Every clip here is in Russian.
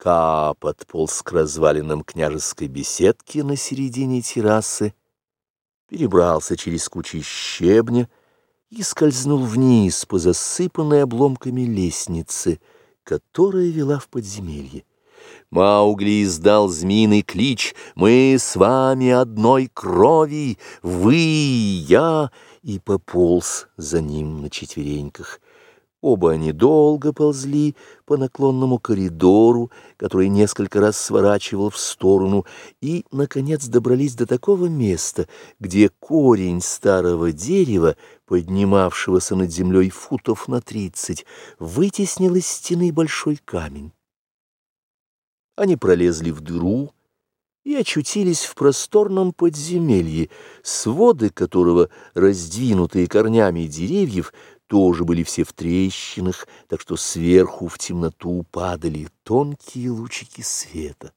Ка подполз к развалинам княжеской беседки на середине террасы, перебрался через кучи щебня и скользнул вниз по засыпанной обломками лестнице, которая вела в подземелье. Маугли издал змеиный клич «Мы с вами одной крови, вы и я!» и пополз за ним на четвереньках. Оба они долго ползли по наклонному коридору, который несколько раз сворачивал в сторону, и, наконец, добрались до такого места, где корень старого дерева, поднимавшегося над землей футов на тридцать, вытеснил из стены большой камень. Они пролезли в дыру и очутились в просторном подземелье, своды которого, раздвинутые корнями деревьев, тоже были все в трещинах, так что сверху в темноту падали тонкие лучики света.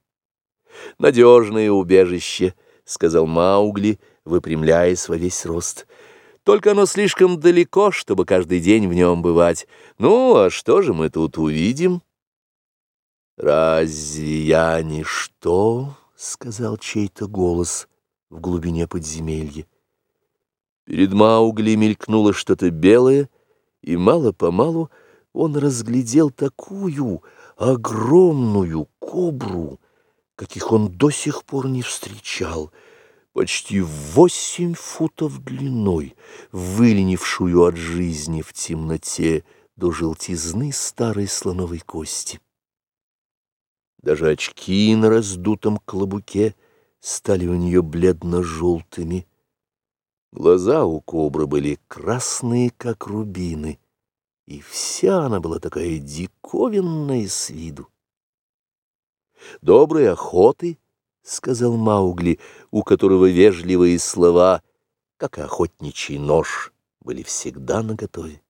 «Надежное убежище», — сказал Маугли, выпрямляясь во весь рост. «Только оно слишком далеко, чтобы каждый день в нем бывать. Ну, а что же мы тут увидим?» «Разве я ничто?» — сказал чей-то голос в глубине подземелья. Перед Маугли мелькнуло что-то белое, и мало-помалу он разглядел такую огромную кобру, каких он до сих пор не встречал, почти восемь футов длиной, выленившую от жизни в темноте до желтизны старой слоновой кости. Даже очки на раздутом клобуке стали у нее бледно-желтыми, Глаза у кобры были красные, как рубины, и вся она была такая диковинная с виду. «Доброй охоты!» — сказал Маугли, у которого вежливые слова, как и охотничий нож, были всегда наготове.